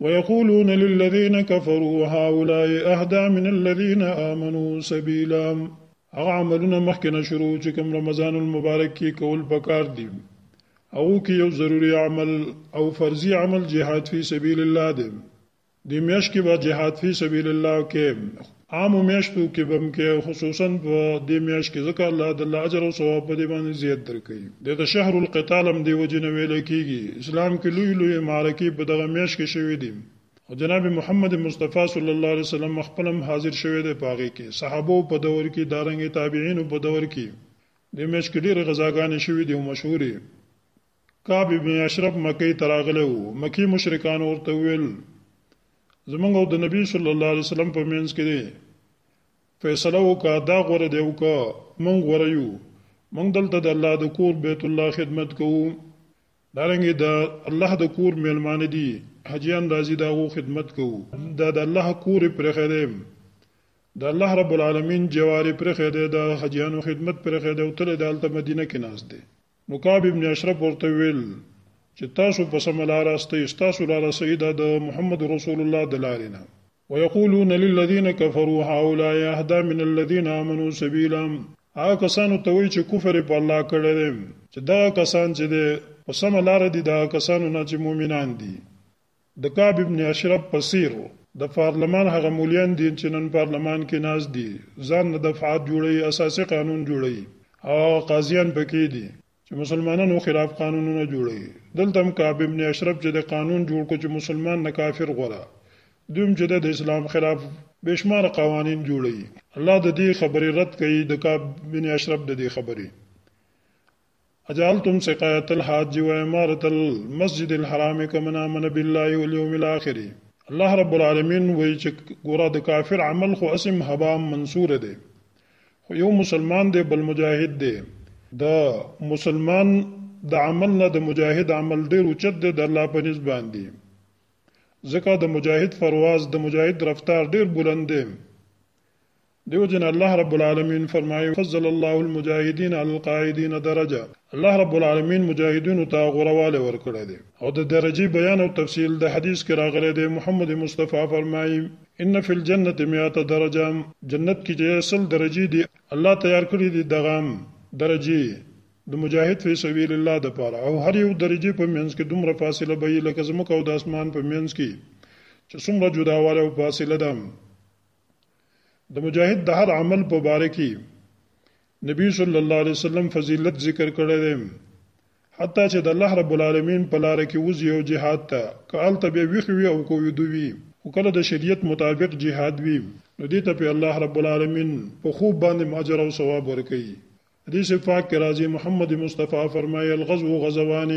ويقولون للذين كفروا هؤلاء اهدى من الذين آمنوا سبيلا هغه عملونه مخکې نه شروع چې کوم رمضان المبارک کې کول پکار دي او کې یو ضروری عمل او فرضي عمل جهاد فی سبیل الله دی د میاش کې به جهاد فی سبیل الله کې عامو میاشتو کې به هم کې خصوصا په دې میاشت کې ځکه الله د الله اجر او ثواب په دې باندې زیات درکوي د د شهر القتال هم دی وجې نه ویل کېږي اسلام کې لوی لوی معرکې په دغه میاشت کې شوې دي او جناب محمد مصطفی صلی الله علیه وسلم خپل هم حاضر شوی دی په هغې کې صحابو په دور کې دارنګې تابعینو په دور کې د میاشت کې ډېرې غذاګانې شوې دي او مشهورې کعب ابن اشرف مکې ته راغلی و، مکې مشرکانو ورته وویل، زموږ او د نبي صلی الله علیه وسلم په منځ کې دی، فیصله وکړه، دا غوره دی او که موږ غوره یو، موږ دلته د الله د کور بیت الله خدمت کوو، دارنګه د الله د کور مېلمانه دي، حاجیان راځي، د هغو خدمت کوو، دا د الله کور یې پرېښی دی، د الله رب العالمین جوار یې پرېښی دی، د حاجیانو خدمت پرېښی دی او تل یې د هلته مدینه کې ناست دی. نو کعب ابن اشرف ورته ویل چې تاسو په سم لار استئ تاسو لار سیدا د محمد رسول الله د لارې نه ويقولون للذين كفروا هؤلاء اهدى من الذين امنوا سبيلا هغه کسانو ته وی چې کفر په الله کړی دی چې دا کسان چې دی په سم لار دي دا کسانو نه چې مؤمنان دي د کعب ابن اشرف په څیر و. د فارلمان هغه مولیان دی چی نن پارلمان کی ناست دی ځان نه دفعات جوړوی اساسی قانون جوړوی او هغه قاضیان پکی دی چی مسلمانانو خلاف قانونونه جوړوی دلته هم کعب ابن اشرف چی دی قانون جوړ کړو چی مسلمان نه کافر غوره دوی هم چی دی د اسلام خلاف بی شماره قوانین جوړوی الله ددی خبری رد کړی د کعب بن اشرف ددی خبری اجعلتم سقایة الحاج و عمارة المسجد الحرام کمن آمن بالله والیوم الآخر. الله رب العالمین وایی چه ګوره د کافر عمل خو هسې هم هباء منثور دی خو یو مسلمان دی بل مجاهد دی د مسلمان د عمل نه د مجاهد عمل ډیر اوچت دی د الله په نزد باندی ځکه د مجاهد فرواز د مجاهد رفتار ډیر بلند دی دیو جن الله رب العالمین فرمایي فضل الله المجاهدین علی القاعدین درجه الله رب العالمین مجاهدینو ته غورواله ورکړی دی او د درجی بیان او تفصیل د حدیث کې راغلی دی محمد مصطفی فرمایي ان فی الجنه 100 درجه جنت کې چې سل درجی دی الله تیار کړی دی دغه درجی د مجاهد فی سبیل الله د پاره او هر یو درجه په منځ کې دومره فاصله به لکه زمکه او د اسمان په منځ کې چې څومره جداواله او فاصله ده د مجاهد د هر عمل په باره کې نبی صلی الله علیه وسلم فضیلت ذکر کړی دی حتی چې د الله رب العالمین په لار کې وځي او جهاد ته که هلته بیا ویښ وي او که ویده وي خو کله د شریعت مطابق جهاد وي نو دې ته په الله رب العالمین په خوب باندې اجر او ثواب ورکوي حدیث پاک کې راځي محمد مصطفی فرمایي الغزو غزوان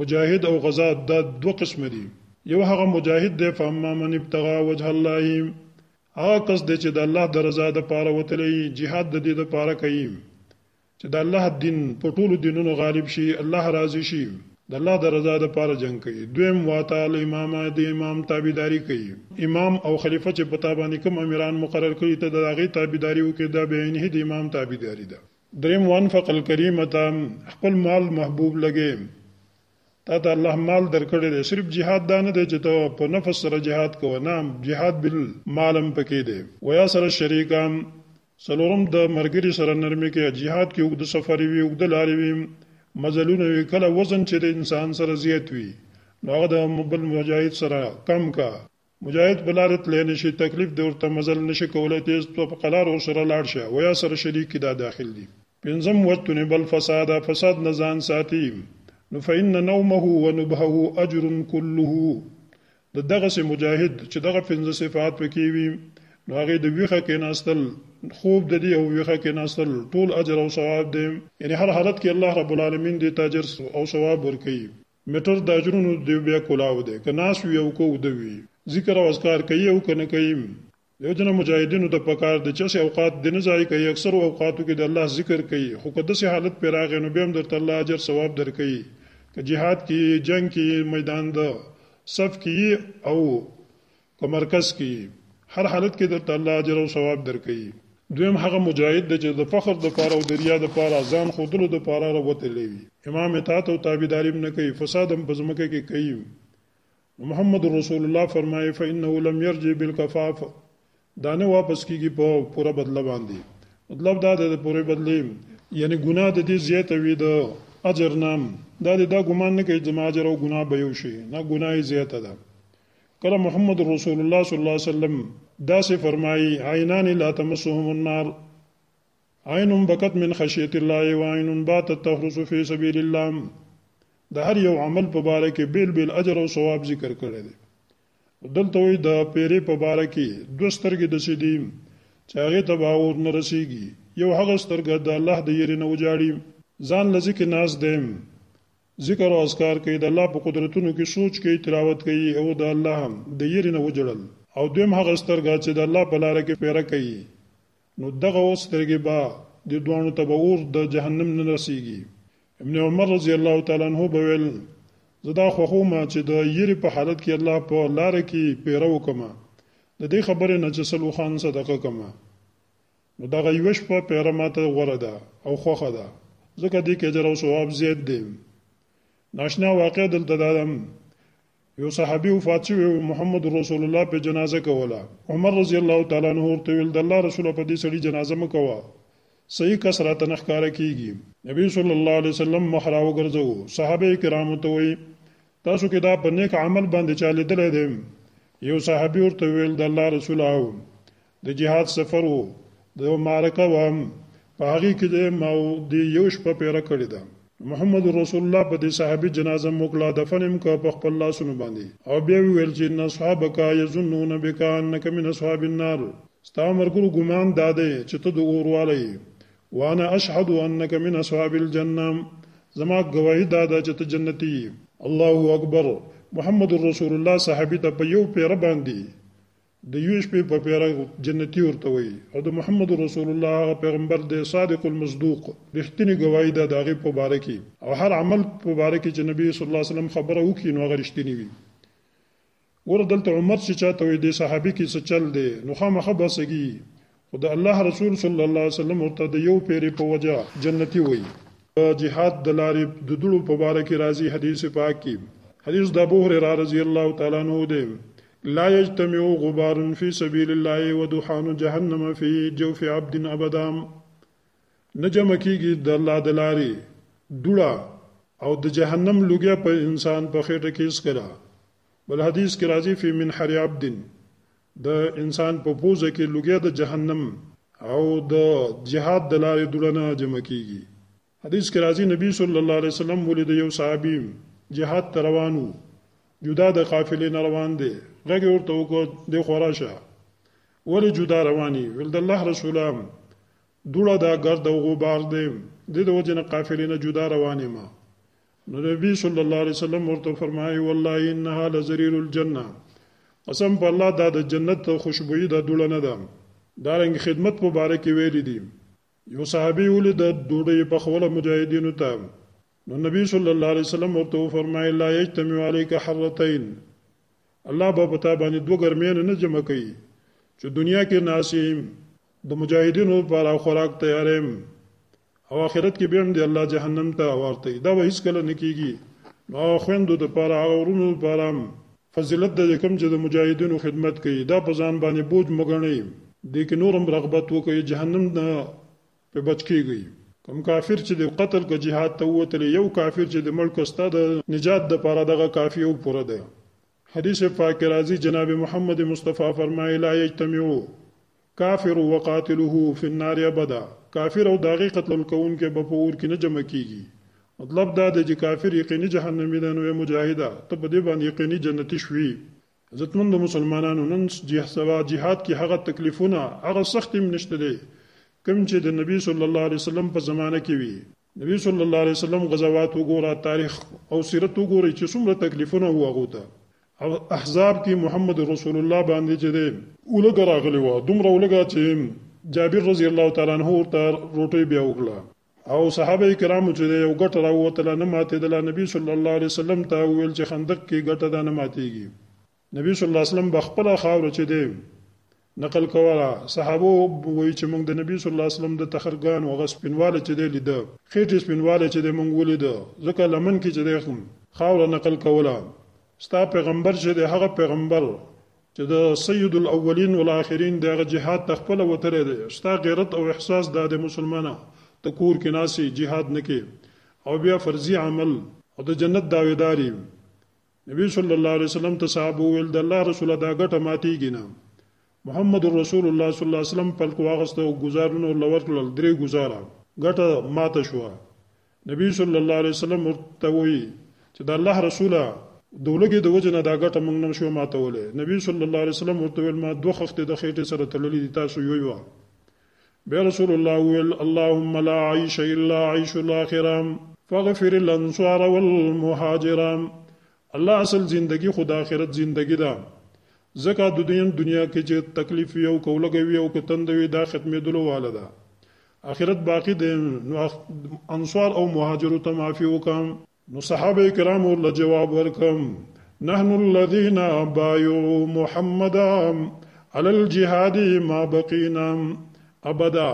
مجاهد او غزا دا دوه قسمه دي. یو هغه مجاهد دی فاما من ابتغی وجه الله هغه کس دی چې د الله د رضا د پاره وتلی جهاد د دې د پاره کوي چې د الله دین په ټولو دینونو غالب شي الله راضي شي د الله د رضا د پاره جنګ کوي دویم واتا الامام د امام تابعداري کوي امام او خلیفه چې په تابانې کوم امیران مقرر کړي ته د هغه تابعداري وکړي دا به عینه د امام تابعداري ده دریم وانفق الکریم ته خپل مال محبوب لګې تا ته الله مال درکړی دی صرف جهاد دا نه دی چې ته په نفس سره جهاد کوه نه جهاد بل مال هم پکې دی ویا سره شریکه څلورم د مرګري سره نرمي کې جهاد کې اوږد سفر وي اوږد لارې وي مزلونه وي کله وزن چې د انسان سره زیات وي نو هغه د بل مجاهد سره کم کا مجاهد په لاره تلای نه شي، تکلیف دی ورته مزل نه شي کولای، تېز ته په قلار ورسره لاړ شه، ویا سره شریک کړي دا داخل دي. پنځم، واجتنب الفساد، فساد نه ځان ساتي، نو فإن نومه ونبهه أجر کله، د دغسې مجاهد چې دغه پنځه صفات په کې وي، نو هغې د ویښه کېناستل، خوب د دې او ویښه کېناستل ټول اجر او ثواب دی. یعنې هر حالت کې الله رب العالمین دې ته اجر او ثواب ورکوي. مټر داجرونو دیو بیا کلاو دی که ناست وی او که اوده وی ذکر او اذکار کوی او که نه کوی دیو جنه مجاهدینو ته پکار دی چه هسی اوقات دی نه ضایع کوی اکثرو اوقاتو کی د الله ذکر کوی خو که دسی حالت پی راغی نو بیا هم درته الله اجر ثواب درکوی که جهاد کی یی جنګ کی یی میدان د صف کی یی او په مرکز کې یې هر حالت کې درته الله اجر او ثواب درکوي دویم هغه مجاهد دی چې د فخر د پاره او د ریا د پاره ځان خودلو د پاره راوتلی وي امام اطاعت او تابعداري نه کوي فساد هم په ځمکه کې کوي محمد رسول الله فرمایي فانه لم يرجع بالكفاف دا نه واپس کیږي په پوره بدله باندې مطلب دا د پوره بدله یعنی ګناه د دې زیاته وي د اجر نام دا د دا ګمان نه کوي چې ما اجر او ګناه به یو شي نه ګناه زیاته ده کله محمد رسول الله صلی الله علیه وسلم دا سه فرمایي عینان لا تمسهم النار عین بکت من خشیت الله و عین باتت تخرس فی سبیل الله د هر یو عمل په باره کې بیل بیل اجر او ثواب ذکر کړی دی دلته وي د پیری په باره کې دوه سترګې د سیدی چې هغه ته باور نه رسیږي یو هغه سترګه د الله د یری نه وجاړي ځان لذي کې ناز دیم ذکر او اذکار کوي، د الله په قدرتونو کې سوچ کوي، تلاوت کوي او د الله د یرې نه وژړل. او دویم هغه سترګه چې د الله په لاره کې پیره کوي، نو دغه او سترګې به، دې دواړو ته به اور د جهنم نه رسیږي. ابن عمر رضی الله تعالی عنه به ویل، زه دا خوښوم چې د یرې په حالت کې الله په لاره کې پیره وکړم، د دې خبرې نه چې سل اوښان صدقه کړم. نو دغه یوه شپه پیره ماته غوره ده او خوښه ده ځکه دې کې اجر او ثواب زیات دی ناشنا واقع دلته دا ده یو صحابي وفات شوی او محمد رسول الله په جنازه کوله عمر رضی الله تعالی عنہ ورته ویل د الله رسول په دې سړي جنازه مکوه صحیح کس راته نه ښکاره کیږي نبی صلی الله علیه وسلم مخ راوګرځوو صحابه کرامو ته وایي تاسو کې دا په نیک عمل باندې چا لیدلی دی یو صحابي ورته ویل د الله رسول او د جهاد سفر وو د یو معرکه وام په هغه کې د ماو د یو شپه پیره کړی ده محمد رسول الله په دې صحابي جنازه موکلا دفنم که په خپل لاسونو باندې او بیا ویل چې ان اصحابک یظنون بک انک من اصحاب النار ستا مرګرو ګمان دا دی چې ته د اور والی وانا اشهد انک من اصحاب الجنه زما گواهی دا ده چې ته جنتی الله اکبر محمد رسول الله صحابي ته په یو پیره باندې د یوې شپې په پیره جنتي ورته وایي او د محمد رسول الله هغه پیغمبر دی صادق المصدوق رښتینې ګواهي ده د هغې په باره کې او هر عمل په باره کې چې نبي صلی الله علیه وسلم خبره وکړي نو هغه رښتینی وي ګوره دلته عمر چې چاته وایي دې صحابي کې څه چل دی نو خامخا بسګي خو د الله رسول صلی الله علیه وسلم ورته د یو پیرې په وجه جنتی وایي په جهاد د لارې د دړو په باره کې راځي حدیث پاک کې حدیث د ابو هريره رضی الله تعالی عنہ دی لا يجتمع غبار في سبيل الله ودخان جهنم في جوف عبد ابدا نجم کیږي د الله د لارې دوړه او د جهنم لوګیا په انسان په خېټه کې اسکرا بل حدیث کې راځي فی من حر عبد د انسان په پوزه کې لوګی د جهنم او د جهاد د لارې دوړه نه جمع کېږي. حدیث کې راځي، نبي صلی الله علیه وسلم ولید یو صحابي جهاد ته روان و، جدا د قافلې نه روان دی، غږ یې ورته وکړ، دې خوا راشه، ولې جدا روان یې؟ ویل، د الله رسوله! دوړه ده، ګرد او غبار دی، دې د وجې نه قافلې نه جدا روان یم. نو نبی صلی الله علیه وسلم ورته فرمایي والله انها لزریر الجنه قسم په الله دا د جنت خوشبوئی دا دوړه نه ده دا رنګ خدمت په باره کې ویلي دي یو صحابي ولې د ډوډۍ په خوله مجاهدینو ته نو نبی صلی الله علیه وسلم ورته فرمایي لا یجتمع علیک حرتین الله به پتا باندې دوه ګرمین نه جمع کوي چې دنیا کې ناسیم د مجاهدینو لپاره خوراک تیارم او آخرت کې به هم دی الله جهنم ته ورته دا به هیڅکله نه کیږي نو هغه خویندو دپاره هغه وروڼو دپاره هم فضیلت دی چې کوم چې د مجاهدینو خدمت کوي دا په ځان باندې بوج مه ګڼئ دې کې نور هم رغبت وکړئ جهنم نه پرې بچ کیږئ کوم کافر چې د قتل که جهاد ته ووتلی یو کافر چې د مړ که ستا د نجات دپاره دغه کافي او پوره دی حديث پاک کې راځي جناب محمد مصطفی فرمایي لا یجتمع کافر وقاتله فی النار ابدا کافر او داغي قتل کوونکی به په اور کې نه جمع کیږي مطلب دا دی چې کافر یقیني جهنمی دی نو ای مجاهده ته په دې باندې یقیني جنتي شوي عزتمند مسلمانانو نن جه سبا جهاد کې هغه تکلیفونه هغه سختیم نشته دی کوم چې د نبی صلی الله علیه وسلم په زمانه کې وي نبی صلی الله علیه وسلم غزوات وګوره تاریخ او سیرت وګوره چې څومره تکلیفونه هو هغه ته او احزاب کې محمد رسول الله باندې چې دی اولګ راغلی و دومره اولګ چې جابر رضی الله تعالی عنہ ورته روټي بیا وکړه او صحابه کرامو چې یو ګټ راووتله نه ماتېدله نبی صلی الله علیه وسلم ته ویل چې خندق کې ګټه ده نه ماتېږي نبی صلی الله علیه وسلم بخپل خاور چې دی نقل کوله صحابه وایي چې موږ د نبی صلی الله علیه وسلم د تخرګان او غس پنواله چې دی لیده خېټې سپنواله چې دی موږ ولیده ځکه لمن کې چې دی خاور نقل کوله ستا پیغمبر چې دی هغه پیغمبر چې د سید الاولین والاخرین د هغه جهاد تخپل وتره دی ستا غیرت او احساس د د مسلمانانو د کور کې ناسي جهاد نکي او بیا فرضي عمل او د جنت داویداري نبی صلی الله علیه وسلم ته صحابه ویل د الله رسول دا ګټه ماتیږي نه محمد رسول الله صلی الله علیه وسلم پلک واغسته او گزارونه لور کړل درې گزاره ګټه ماته شو نبی صلی الله علیه وسلم ورته وی چې د الله رسوله دولګي د وجنه دا ګټه موږ نم شو ماته ولې نبی صلی الله علیه وسلم ورته ویل ما دوه خفته د خېټه سره تړلې دي تاسو یو یو بیا رسول الله وویل، اللهم لا عیش الا عیش الاخره فاغفر الانصار والمهاجر الله اصل زندګي خو د آخرت زندګي ده ځکه د دین دنیا کې چې تکلیف وي او که لږه وي او که تنده وي دا ختمېدلو واله ده آخرت باقي دی نو انصار او مهاجرو ته معافي وکړه نو صحابه کرام ورله جواب ورکم نحن الذين بايعوا محمدا على الجهاد ما بقينا ابدا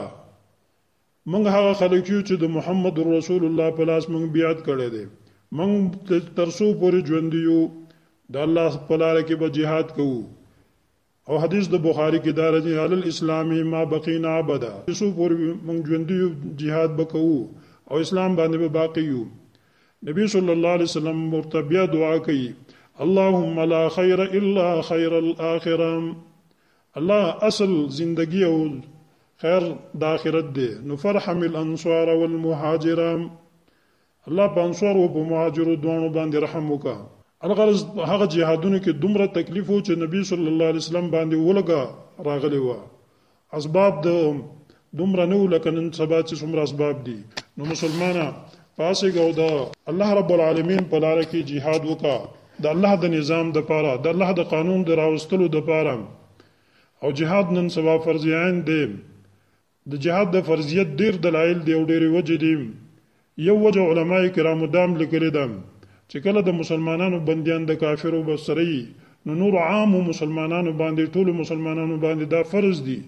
موږ هغه خلک یو چې د محمد رسول الله په لاس موږ بیعت کړی دی موږ ترسو پورې ژوند یو د الله په لار کې به جهاد کوو او حدیث د بخاری کې دا راځي علی الاسلام ما بقینا ابدا څو پورې موږ ژوند یو jihad بکوو او اسلام باندې به باقی یو نبی صلی الله علیه وسلم ورته بیا دعا کوي اللهم لا خیر الا خیر الاخره الله اصل زندگی او خیر د اخرت دی نو فرحم الانصار والمهاجرام الله په انصارو او په مهاجرو دواړو باندې رحم وکا الغرض په هغه جهادونو کې دومره تکلیف و چې نبی صلی الله علیه وسلم باندې ولګا راغلی و اسباب د دومره نه لکه نن سبا چې څومره اسباب دي نو مسلمانه پاسېږه او د الله رب العالمین په لار کې جهاد وکا د الله د نظام د پاره د الله د قانون د راوستلو د پاره او جهاد نن سبا فرض عین دی د جهاد د فرضیت ډیر دلایل دي او ډیرې وجې دي. یو وجه علماء کرامو دام لیکلې ده چې کله د مسلمانانو بندیان د کافرو بسره یي نو نور عامو مسلمانانو باندې ټولو مسلمانانو باندې دا فرض دي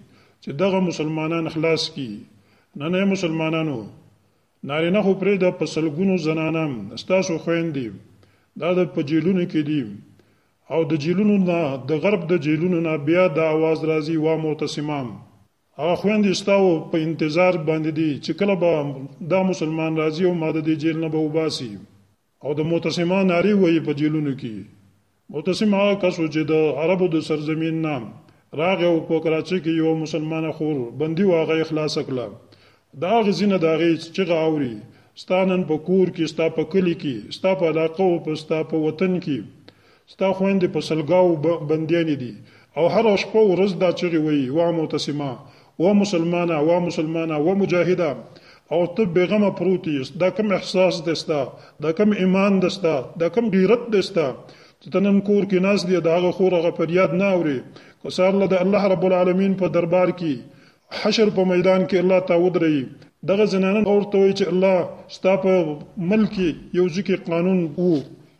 چې دغه مسلمانان خلاص کړي. نن ای مسلمانانو! نارینه خو پریږده په سلګونو زنانه ستاسو خویندې دا د په جیلونو کې دي او د جیلونو نه د غرب د جیلونو نه بیا دا اواز راځي وا معتصمه! هغه خویندې ستا و په انتظار باندې دي چې کله به دا مسلمان راځي او ما د دې جیل نه به وباسي او د معتصما نارې وایي په جیلونو کې معتصم هغه کس و چې د عربو د سرزمین نه راغی او په کراچۍ کې یو مسلمانه خور بندي و هغه یې خلاصه کړه د هغې ځینه د هغې چغه اوري ستا نن په کور کې ستا په کلي کې ستا په علاقه او په ستا په وطن کې ستا خویندې په سلګاوو بندیانې دي او هره شپه او ورځ دا چغې وهي، واه معتصمه! واه مسلمانه! واه مسلمانه! واه مجاهده! او ته بې غمه پروت یې، دا کوم احساس دی ستا؟ دا کوم ایمان دی ستا؟ دا کوم غیرت دی ستا؟ چې ته نن کور کې ناست یې، د هغه خور هغه فریاد نه اورې، که سهار له د الله رب العالمین په دربار کې حشر په میدان کې الله تا ودريي دغه زنانه اور ته وي چې الله ستا په ملک کې یو ځکه قانون وو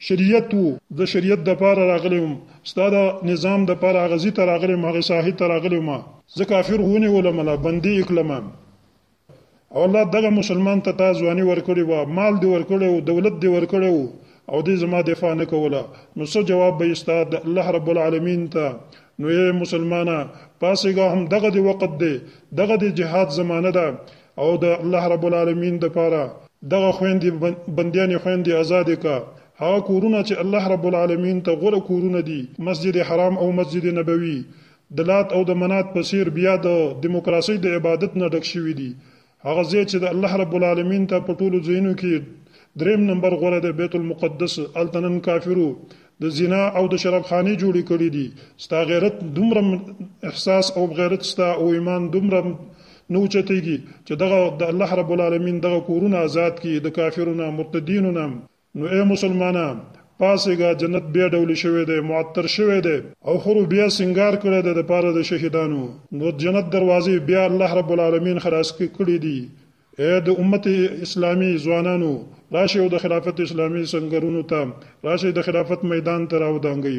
شریعت وو د شریعت د پاره راغلی وم ستا د نظام د پاره غزي ته راغلی ما غي ساحي ته راغلی ما زه کافر هونه ولملا بندي اکلمه او الله دغه مسلمان ته تا ځواني ورکړې وه، مال دې ورکړی و، دولت دې ورکړی و او دې زما دفاع نه کوله، نو څه جواب به يې ستا د الله رب العالمين ته؟ نو ای مسلمانه! پاڅېږه، هم دغه دې وقت دی، دغه دې جهاد زمانه ده او د الله رب العالمين دپاره دغه خويندې، بنديانې خويندې ازادې که، هغه کورونه چې الله رب العالمين ته غوره کورونه دي، مسجد حرام او مسجد نبوي، د لات او د منات په څېر بیا د دیموکراسۍ د عبادت نه ډک شوي دي. هغه ځای چې د الله رب العالمین ته په ټولو ځایونو کې درېیم نمبر غوره دی، بیت المقدس، هلته نن کافرو د زنا او د شراب خانې جوړې کړې دي. ستا غیرت دومره احساس او غیرت ستا او ایمان دومره نه اوچتېږي چې دغه د الله رب العالمین دغه کورونه ازاد کړي د کافرو نه، مرتدینو نه، نو ای مسلمانه! پاڅېږه، جنت بیا ډولی شوی دی، معطر شوی دی، او حورو بیا سینګار کړی دی د پاره د شهیدانو، نو جنت دروازې بیا الله رب العالمین خلاصې کړې دي، ای د امت اسلامي ځوانانو! راشئ او د خلافت اسلامي سنګرونو ته راشئ، د خلافت میدان ته راودانګئ،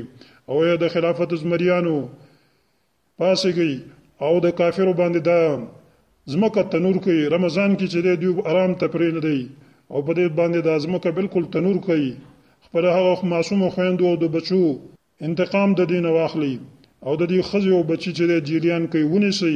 او ای د خلافت زمریانو! پاسګی او د کافرو باندې دا زمکه تنور کوي رمضان کې چې دوی آرام ته پرې نه دی او په دې باندې دا زمکه بالکل تنور کوي خپل هغه معصوم خويندو او د بچو انتقام د دین واخلي او د دې خزي او بچی چې د جیلیان کوي ونی سي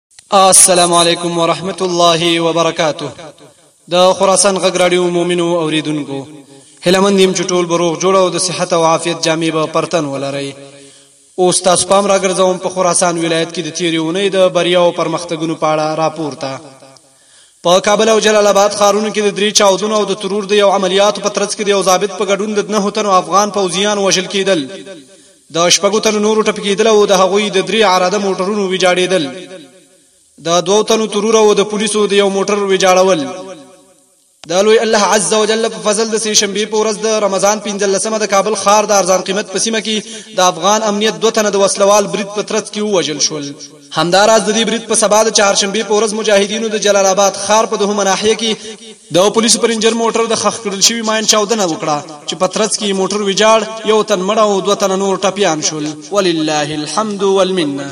السلام علیکم ورحمت الله وبرکاته د خراسان غږ راډیو مومنو اوریدونکو هلمند نیم چټول بروغ جوړ او د صحت او عافیت جامع به پرتن ولرئ او تاسو پام راګرځوم په خراسان ولایت کې د تیریونې د بریا او پرمختګونو په اړه راپور ته په کابل او جلال اباد ښارونو کې د درې چاودنو او د ترور د یو عملیاتو په ترڅ کې د یو ضابط په ګډون د نهو تنو افغان پوځیانو وژل کېدل، د شپږو تنو نورو ټپي کېدل او د هغوی د درې عراده موټرونو ویجاړېدل، د دوو تنو ترور او د پولیسو د یو موټر ویجاړول. د لوی الله عز وجل په فضل د سې شنبه په ورځ د رمضان 15مه د کابل ښار د ارزان قیمت په سیمه کې د افغان امنیت دوه تنه د وسلوال برید په ترڅ کې ووژل شول همداراز د دې برید په سبا د چهارشنبه په ورځ مجاهدینو د جلال آباد ښار په دهمه ناحیه کې د پولیسو پر انجر موټر د خخ کړل شوی ماین چاودنه وکړه چې په ترڅ کې موټر ویجاړ یو تن مړ او دوه تن نور ټپیان شول ولله الحمد والمنه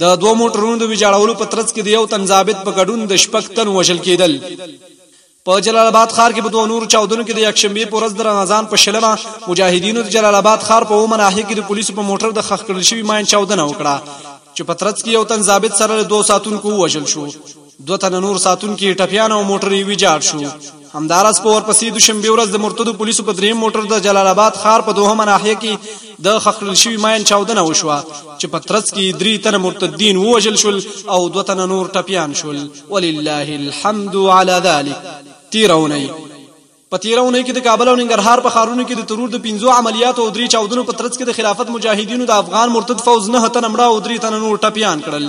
د دوه موټرونو د ویجاړولو په ترڅ کې د یو تن ضابط په ګډون د شپږ تن وژل کېدل په جلال آباد ښار کې په دوه نورو چاودنو کې د یکشنبه په ورځ د رمضان په شلمه مجاهدینو د جلال آباد ښار په اومه ناحیه کې د پولیسو په موټر د خښ کړل شوي ماین چاودنه وکړه چې په ترڅ کې یو تن ضابط سره له دوه ساتونکو ووژل شو دوه تنه نور ساتونکي یې ټپیان او موټر یې ویجاړ شو. همداراز په ورپسې دوشنبې ورځ د مرتدو پولیسو په درېیم موټر د جلال اباد ښار په دوهمه ناحیه کې د ښخ کړل شوي ماین چاودنه وشوه چې په ترڅ کې یې درې تنه مرتدین ووژل شول او دوه تنه نور ټپیان شول ولله الحمد علی ذلک تېره اونۍ په تیره اونۍ کې د کابل او ننګرهار په ښارونو کې د ترور د پنځو عملیاتو او درې چاودنو په ترڅ کې د خلافت مجاهدینو د افغان مرتد فوځ نهه تنه مړه او درې تنه نور ټپیان کړل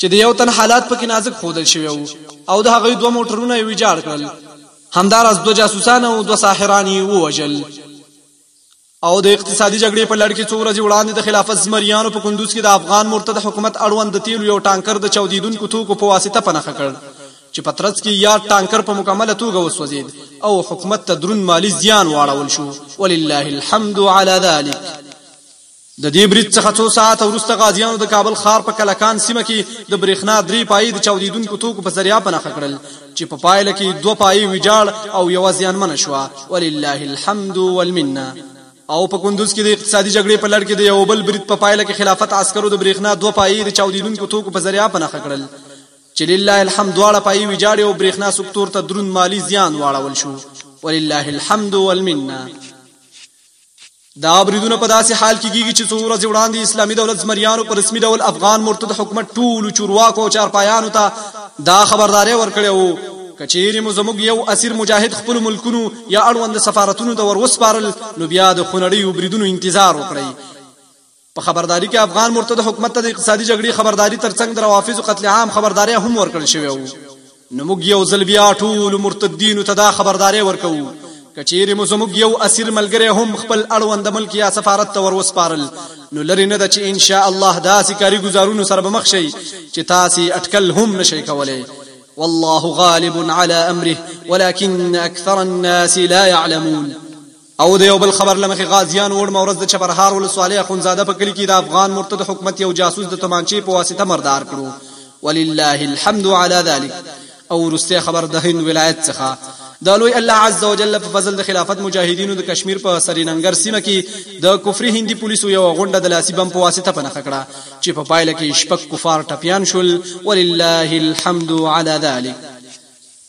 چې د یو تن حالات پکې نازک ښودل شوی وو او د هغوی دوه موټرونه یې ویجاړ کړل همداراز دوه جاسوسان او دوه ساحران یې ووژل او د اقتصادي جګړې په لړ کې څو ورځې وړاندې د خلافت زمریانو په کندوز کې د افغان مرتد حکومت اړوند د تیلو یو ټانکر د چاودیدونکو توکو په واسطه په نښه کړ چې په ترڅ کې یاد ټانکر په مکمله توګه وسوځید او حکومت ته درون مالی زیان واړول شو ولله الحمد علی ذلک د دې برید څخه څو ساعت وروسته غازیانو د کابل ښار په کلکان سیمه کې د برېښنا درې پایې د چاودیدونکو توکو په ذریعہ په نښه کړل چې په پایله کې دوه پایې ویجاړ او یوه زیانمنه شوه ولله الحمد والمنه او په کندوز کې د اقتصادي جګړې په لړ کې د یو بل برید په پایله کې خلافت عسکرو د برېښنا دوه پایې د چاودیدونکو توکو په ذریعه په نخښه کړل چې لله الحمد دواړه پایې ویجاړې او برېښنا سکتور ته دروند مالی زیان واړول شو ولله الحمد والمنه دا بریدونه په داسې حال کې کیږي چې څو ورځې وړاندې اسلامي دولت زمریانو په رسمي ډول افغان مرتد حکومت ټولو چورواکو او چارپایانو ته دا خبرداری ورکړی وو کچېری مو زموږ یو اسیر مجاهد خپل ملکونو یا اړوند سفارتونو ته وروسپارل نو بیا د خنړیو بریدونو انتظار وکړئ په خبرداري کې افغان مرتد حکومت ته د اقتصادي جګړې خبرداري ترڅنګ د روافضو قتل عام خبرداری هم ورکړل شوی وو نو موږ یو ځل بیا ټول مرتدینو ته دا خبرداری ورکوو که چیرې مو زموږ یو اسیر ملګری هم خپل اړوند ملک یا سفارت ته ور وسپارل نو لري نه ده چې ان شاء الله داسې کاري گزارونو سره به مخ شي چې تاسو اټکل هم نشئ کولای والله غالب على امره ولكن اكثر الناس لا يعلمون او د یو بل خبر لمخې غازیان وړمه ورځ د چپرهار ولسوالۍ اخونزاده په کلی کې د افغان مرتد حکومت یو جاسوس د تمانچې په واسطه مردار کړو ولله الحمد على ذلك او ورسته خبر د هند ولایت څخه د لوی الله عز وجل په فضل د خلافت مجاهدینو د کشمیر په سریننګر سیمه کې د کفري هندي پولیسو یو غونډه د لاسي بم په واسطه په نخښه کړه چې په پایله کې شپږ کفار ټپیان شول ولله الحمد على ذلك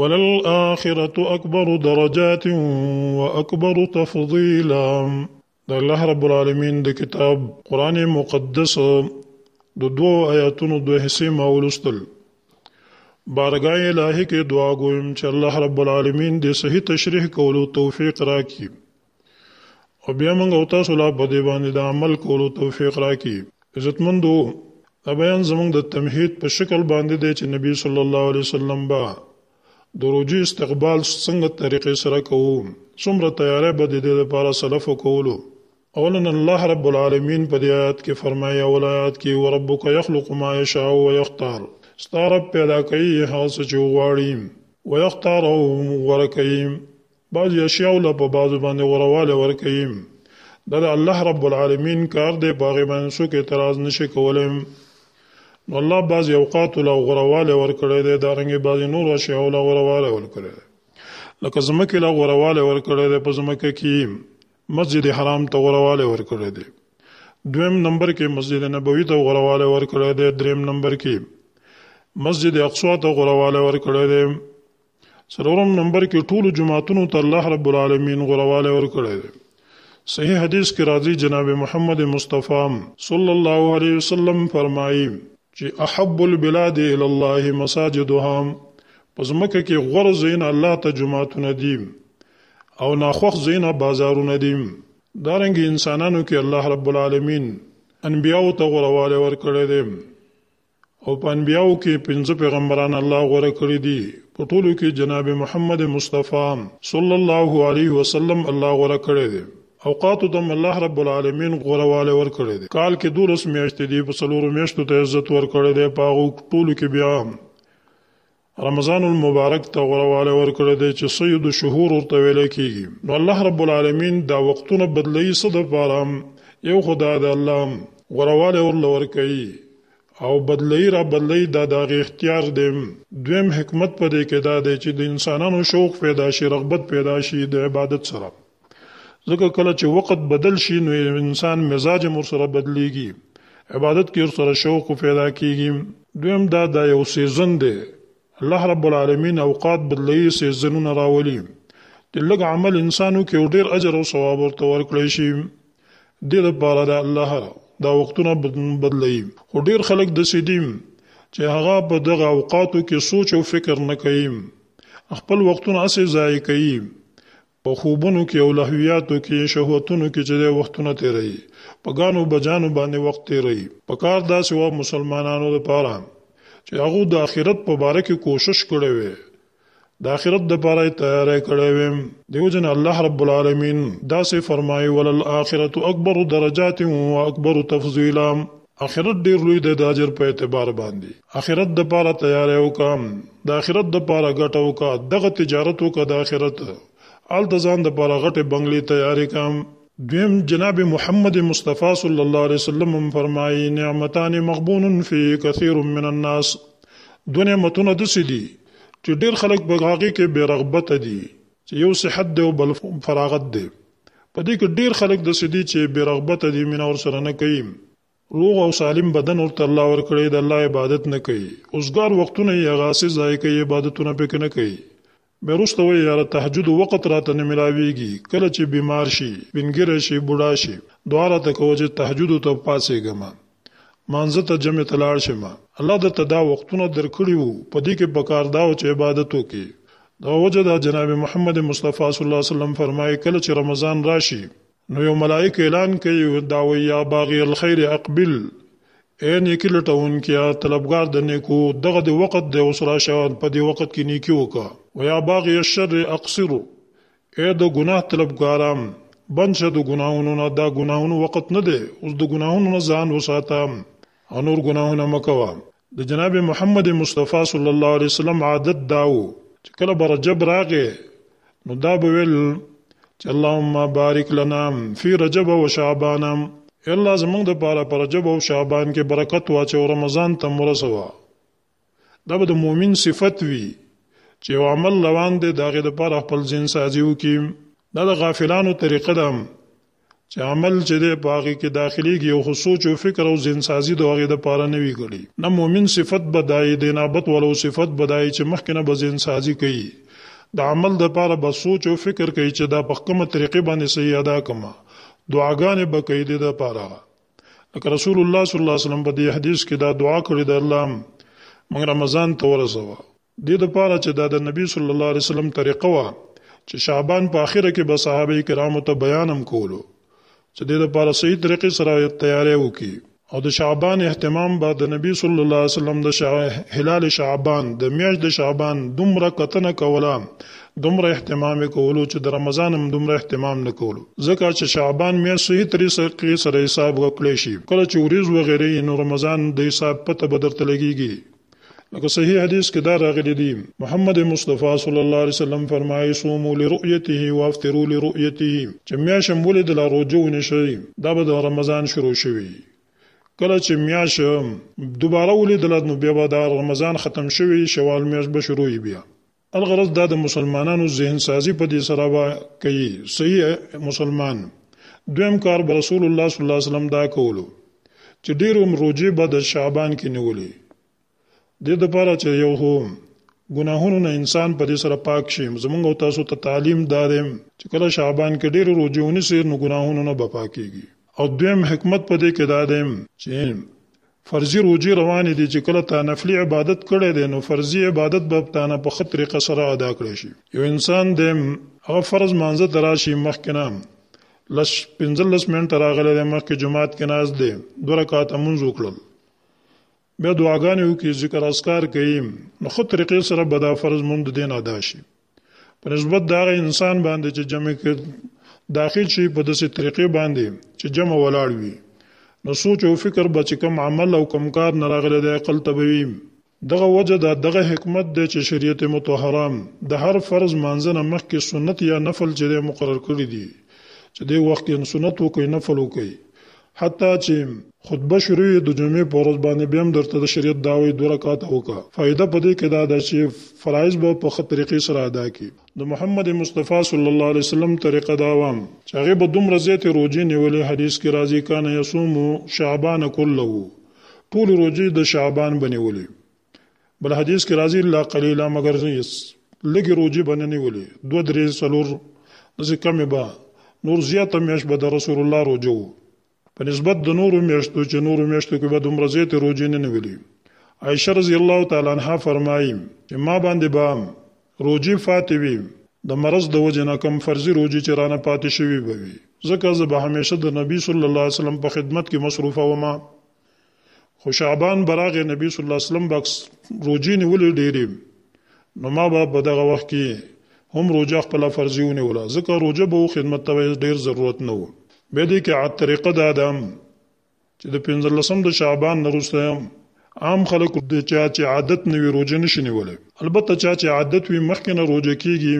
وللآخرة اکبر درجات و اکبر تفضیلا د الله رب العالمین د کتاب قران مقدس د دوو آیاتونو دوه حصے ما ولستل بارګاه الهی کې دعا کوم چې الله رب العالمین دې صحیح تشریح کولو توفیق راکړي او بیا موږ او تاسو لا په دې باندې د عمل کولو توفیق راکړي عزتمندو دا بیان زموږ د تمهید په شکل باندې دی چې نبی صلی الله علیه وسلم با د روجي استقبال څنګه طریقې سره کوو څومره تیارې به د دې لپاره سلف کولو اولا الله رب العالمین په دې آیات کې فرمایي اول آیات کې وربک یخلق ما یشاء و یختار ستاره پیدا کوي هغه څه چې غواړي و یختار او غوړه کوي بعضی اشیاء له په بعضو باندې غوره والی ورکوي دا د الله رب العالمین کار دی په هغې باندې څوک اعتراض نشي کولی نو الله بعضی اوقاتو له غوره والی ورکړی دی دارنګې بعضې نورو اشیاء له غوره والی ورکړی دی لکه ځمکې له غوره والی ورکړی دی په ځمکه کې مسجد حرام ته غوره والی ورکړی دی دویم نمبر کې مسجد نبوي ته غوره والی ورکړی دی دریم نمبر کې مسجد اقصا ته غوره والی ورکړی دی څلورم نمبر کې ټولو جماعتونو ته الله رب العالمین غوروالی ورکړی دی صحیح حدیث کې راځي جناب محمد مصطفی صلی الله علیه وسلم فرمایي چې احب البلاد الی الله مساجدها په ځمکه کې غوره ځایونه الله ته جماعتونه دي او ناخوښ ځایونه بازارونه دي دارنګې انسانانو کې الله رب العالمین انبیاو ته غوروالی ورکړی دی او په انبیاو کې پنځه پیغمبران الله غوره کړی دي په ټولو کې جناب محمد مصطفی صلی الله علیه وسلم الله غوره کړی دی اوقاتو تم الله رب العالمین غوره والی ور کړی دی کال کې دولس میاشتې دي په څلورو میاشتو ته عزت ور کړی دی په هغو ټولو کې بیا رمضان المبارک ته غورواله ورکړی دی چې سید شهور ورته ویل کیږي نو الله رب العالمین دا وختونه بدلی څه د پاره یو خدا د الله غورواله ورل ورکړي او بدلی را بدلی دا د اختیار دی دویم حکمت په دې کې دا دی چې د انسانانو شوق پیدا شي رغبت پیدا شي د عبادت سره ځکه کله چې وخت بدل شي نو انسان مزاج هم ورسره بدلیږي عبادت کې ورسره شوق پیدا کیږي دویم دا دا یو سیزن دی الله رب العالمین اوقات بدلوي سیزنونه راولي د لږ عمل انسانو کې ډیر اجر او ثواب ورته ورکړي شي د دې لپاره د الله دا وختونه بدلوي خو ډیر خلک د سیدیم چې هغه په دغه اوقاتو کې سوچ او فکر نه کوي خپل وختونه اسې ضایع کوي په خوبونو کې او لهویاتو کې، شهوتونو کې چې دی وختونه تېروي، په ګانو بجانو باندې وخت تېروي. په کار داسې وه مسلمانانو لپاره چې هغو د آخرت په باره کې کوشش کړی وی، د آخرت لپاره یې تیاری کړی وی. دې وجنې الله رب العالمین داسې فرمایي، وللآخرة اکبر درجات واکبر تفضیلا. اخرت ډیر لوی دی د اجر په اعتبار باندې اخرت د پاره تیارې وکا د اخرت د پاره ګټه وکا دغه تجارت وکا د اخرت ال د ځان د پاره غټه بنگلې تیارې کام دویم جناب محمد مصطفی صلی الله علیه وسلم هم فرمایي نعمتان مغبون فی کثیر من الناس دو نعمتونه د سدي چې ډیر خلک په هغه کې بے رغبت دي چې یو صحت دی او بل فراغت دی په دې کې ډېر خلک داسې دي چې بې رغبته دي، مینه ورسره نه کوي. روغ او سالم بدن ورته الله ورکړی، د الله عبادت نه کوي، اوزګار وختونه یې هغه هسې ضایع کوي، عبادتونه پکې نه کوي. بیا وروسته وایي، یاره تهجد وقت راته نه ملاوېږي، کله چې بیمار شي، سپینږیری شي، بوډا شي، دعا راته کوه چې تهجدو ته پاڅېږم. مانځه ته جمع ته لاړ شې ما الله د ته دا وختونه درکړي وو په دې کې پکار دا او چې عبادت وکي دا وجه دا جناب محمد مصطفی صلی الله علیه وسلم فرمایي کله چې رمضان راشي نو یو ملائک اعلان کوي دا وی یا باغی الخير اقبل اے نیکی لټون کیا طلبگار د نیکو دغه د وخت د اوسرا شان په دې وخت کې نیکی وکا و یا باغی الشر اقصر اې د ګناه طلبګاره! بند شه د ګناهونو نه، دا ګناهونو وقت نه دی، اوس د ګناهونو نه ځان وساته او نور ګناهونه مه کوه. د جناب محمد مصطفی صلی الله علیه وسلم عادت دا و چې کله به رجب راغی نو دا به ویل چې اللهم بارک لنا فی رجب و شعبان اې الله زمونږ دپاره په رجب او شعبان کې برکت واچوه رمضان ته مو ورسوه دا به د مؤمن صفت وي چې یو عمل روان دی د هغې دپاره خپل ځین سازي وکړي دا د غافلانو طریقه ده چې عمل چې دی په هغې کې داخلېږي یو خو سوچ او فکر او ځین سازي د هغې دپاره نه وي کړي نه مؤمن صفت به دا یې د نابت ولو صفت به دا یې چې مخکې نه به ځین سازي کوي د عمل د پاره به سوچ او فکر کوي چې دا په کومه طریقې باندې صحیح ادا کما دعاګانې به کوي د پاره لکه رسول الله صلی الله علیه وسلم په دې حدیث کې دا دعا کړې ده الله موږ رمضان ته ورسوه دې د پاره چې دا د نبی صلی الله علیه وسلم طریقه و چې شعبان په اخره کې به صحابه کرامو ته بیانم کولو چې دې د پاره صحیح طریقې سره تیارې وکړي او د شعبان اهتمام به د نبی صلی الله علیه وسلم د شع... هلال شعبان د میاشت د شعبان دومره کتنه کوله دومره اهتمام یې کولو چې د رمضان هم دومره اهتمام نه کولو ځکه چې شعبان میاشت صحیح طریقې سره حساب وکړی شي کله چې وریز وغیره یې نو رمضان د حساب پته به درته لګیږي لکه صحیح حدیث کې دا راغلي دي محمد مصطفی صلی الله علیه وسلم فرمایي صومو لرؤیته وافطروا لرؤیته چې میاش هم ولې د لا روزه ونشي دا به د رمضان شروع شوي کله چې میاش دوباره ولې د لادنو بیا به د رمضان ختم شوي شوال میاش به شروع بیا الغرض دا د مسلمانانو ذهن سازی په دې سره به کوي صحیح مسلمان دویم کار به رسول الله صلی الله علیه وسلم دا کولو چې ډیرو روزې به د شعبان کې نیولې د دې لپاره چې یو هو ګناهونو نه انسان په دې سره پاک شي زمونږ او تاسو ته تعلیم دادم چې کله شعبان کې ډیرو روزې ونی سیر نو ګناهونو نه به پاکيږي او دویم حکمت په دې کې دادم چې فرضي روژې روانې دي چې کله تا نفلي عبادت کړی دی نو فرضي عبادت به تانه په ښه طریقه سره ادا کړی شي یو انسان دی هغه فرض مانځه ته راشي مخکې نه لس پنځلس منټه راغلی دی مخکې جماعت کې ناست دی دوه رکعاته مونځ وکړل بیا دعاګانې وکړي ذکر اذکار کوي نو ښه طریقې سره به دا فرض مونږ د دین ادا شي په نسبت دا غي انسان باندې چې جمع کې داخل شي په داسې طریقې باندې چې جمع ولاړ وي نو سوچ او فکر به چې کم عمل او کم کار نه راغلی د عقل تبوي دغه وجه دا دغه حکمت دی چې شریعت متطهره د هر فرض مانځنه مخکې سنت یا نفل چې مقرر کړی دی چې د وخت کې سنت وکړي نفل وکړي حتی چی خطبه شروع یی د جمعی په ورځ باندی بیا هم درته د شریعت دعوی دوه رکعته وکه فایده په دی کی دا ده چی فرایض به په ښه طریقی سره ادا کی. د محمد مصطفی صلی الله علیه وسلم طریقه دا وه چی هغه به دومره زیاتی روژی نیولی حدیث کی راځی کان یصوم شعبان کله ټولی روژی د شعبان به نیولی. بل حدیث کې راځي لا قلیلا مگر زیس لګي روزي بننی ولي دو درې سلور دسې کمې به نور زیاته میاشت به د رسول الله روزه وو په نسبت د نورو میاشتو چې نورو میاشتو کې به دومره زیاتې روزې نه نیولې عایشه رضی الله تعالی عنها فرمایي چې ما باندې به روزې فاتې وي د مرض د وجې نه کم فرضي روزې چې رانه پاتې شوي به وي ځکه زه به همیشه د نبی صلی الله علیه وسلم په خدمت کې مصروفه وم خو شعبان براغه نبی صلی الله علیه وسلم بکس روجی نیولې ډېری نو ما به په دغه وخت کې هم روجه خپل فرضي ونیوله ځکه روجه به خدمت ته ډېر ضرورت نه و به دې کې عاد طریقه دا ده چې د 15 د شعبان نروسته عام خلک د چا چې عادت نه وي روزه نشي نیولای البته چا چې عادت وي مخکې نه روزه کیږي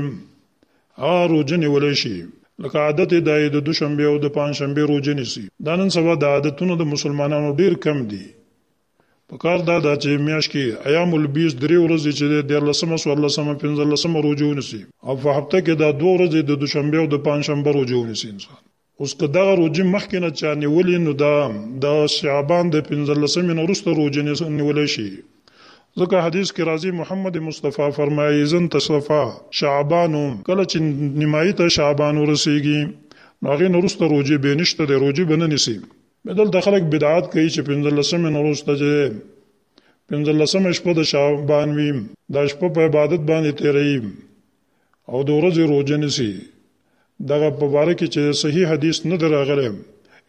هغه روژه نیولی شي لکه عادت یې دی د دوشنبې او د پنجشنبې روژه نیسي دا نن سبا دا عادتونه د مسلمانانو ډېر کم دي په کار دا ده چې میاشت کې ایام البیس درې ورځې چې دی دیارلسمه څوارلسمه پنځلسمه روژه ونیسي او په هفته کې دا دوه ورځې د دوشنبې او د پنجشنبه روژه ونیسي انسان اوس که دغه روژې مخکې نه چا نیولې نو دا د شعبان د پنځلسمې نه وروسته روژې نیولی شي ځکه حدیث کې راځي محمد مصطفی فرمایي زن تصفا شعبان کله چې نیمایي ته شعبان ورسیږي نو هغې نه وروسته روژې بې نشته دی روژې به نه نیسي دلته خلک بدعات کوي چې پنځلسمې نه وروسته چې پنځلسمه شپه د شعبان وي دا شپه په عبادت باندې تېروي او د ورځې روژه نیسي دغه په باره کې چې صحیح حدیث نه دی راغلی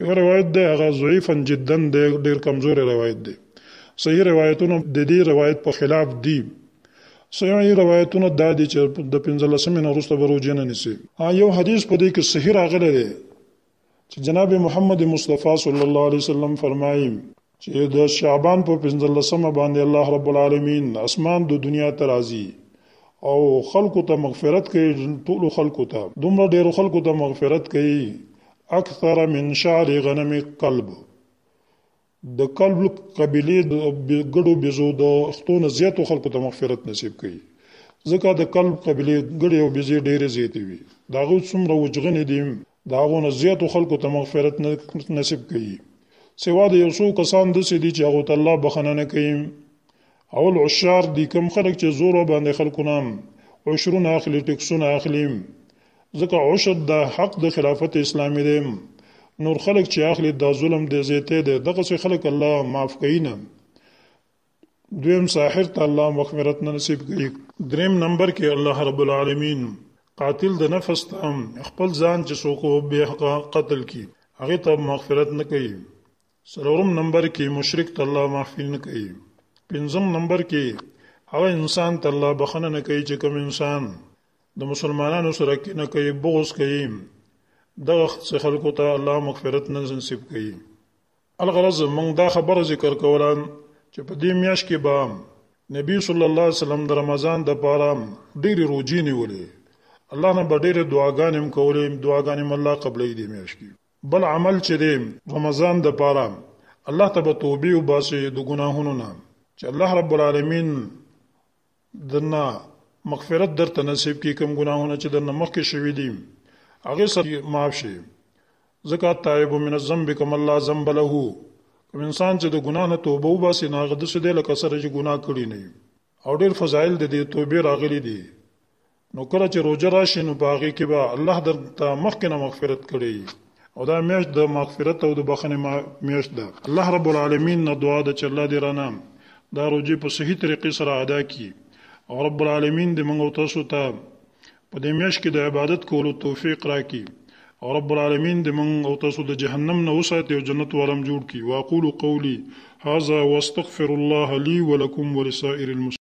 یو روایت دی هغه ضعیفا جدا دی ډېر کمزوری روایت دی صحیح روایتونه د دې روایت په خلاف دي صحیح روایتونه دا دي چې د پنځلسمې نه وروسته به روژه نه نیسي یو حدیث په دې کې صحیح راغلی دی چې جناب محمد مصطفی صلی الله علیه وسلم فرمایي چې د شعبان په 15مه باندې الله رب العالمین اسمان د دنیا ته راځي او خلکو ته مغفرت کوي ټول خلکو ته دومره ډیرو خلکو ته مغفرت کوي اکثر من شعر غنم قلب د کلب قبیلې د ګډو بیزو د اختو نه زیاتو خلکو ته مغفرت نصیب کړي ځکه د کلب قبیلې ګډې او بیزې ډېرې زیاتې وي د هغوی څومره وجغنې دي د هغو نه زیاتو خلکو ته مغفرت نصیب کوي سوا د یو څو کسان داسې دي چې هغو ته الله بخښنه نه کوي او العشار دي کوم خلک چې زور باندې خلکو نه عشرونه اخلي ټکسونه اخلي ځکه عشر دا حق د خلافت اسلامي دی نور خلک چې اخلي دا ظلم دی زیته دی دغه څه خلک الله معاف کوي نه دویم ساحر ته الله مغفرت نه نصیب کوي دریم نمبر کې الله رب العالمین قاتل د نفس تام خپل ځان چې څوک به حق قتل کی هغه ته مغفرت نه کوي سرورم نمبر کې مشرک ته الله معافي نه کوي پنځم نمبر کې هغه انسان ته الله بخنه نه کوي چې کوم انسان د مسلمانانو سره کینه کوي بغض کوي دغه خلکو ته الله مغفرت نه نصیب کوي الغرض موږ دا خبره ذکر کوله چې په دې میاش کې به نبی صلی الله علیه وسلم د رمضان د پاره ډېری روزي نیولې الله نه به ډېرې دعاګانې هم کولې دعاګانې هم الله قبلې دې میاش کې بل عمل چې دی رمضان د پاره الله ته به توبه وباسي د ګناهونو نه چې الله رب العالمین دنا مغفرت درته نصیب کی کم ګناهونه چې درنه مخکې شوي دي هغه سره معاف شي ځکه تائب من الذنب کما الله ذنب له کوم انسان چې د ګناه نه توبه وباسي نه غد څه دی لکه سره چې ګناه کړی نه او ډېر فضایل د دې توبې راغلي دي نو کله چې روژه راشي نو په هغې کې به الله درته مخکې نه مغفرت کړی او دا میاشت د مغفرت او د بخښنې میاشت ده الله رب العالمین نه دعا ده چې الله دې رانه دا روژې په صحیح طریقې سره ادا کړي او رب العالمین دې موږ او تاسو ته په دې میاشت کې د عبادت کولو توفیق راکړي او رب العالمین دې موږ او تاسو د جهنم نه وساتي او جنت ورم جوړ کړي واقول قولي هذا واستغفر الله لي ولكم ولسائر المسلمين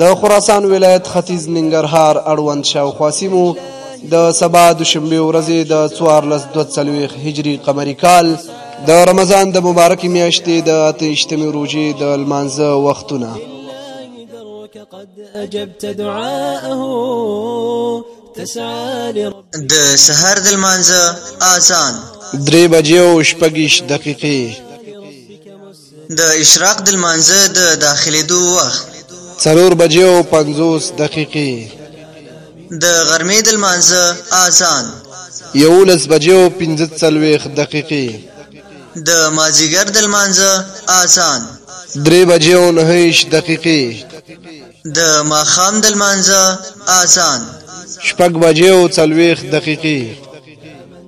د خراسان ولایت ختیځ ننګرهار اړوند شاوخوا سیمو د سبا دوشنبې ورځې د څوارلس دوه څلوېښت هجري قمري کال د رمضان د مبارکې میاشتې د اته یشتمې روژې د لمانځه وختونه د سهار د لمانځه اذان درې بجې او شپږ دقیقې د اشراق د لمانځه د داخلېدو وخت. څلور بجې او پنځوس دقیقې. د غرمې د لمانځه آذان. یوولس بجې او پنځه څلوېښت دقیقې. د مازیګر د لمانځه آذان. درې بجې او نهه یشت دقیقې. د ماښام د لمانځه آذان. شپږ بجې او څلوېښت دقیقې.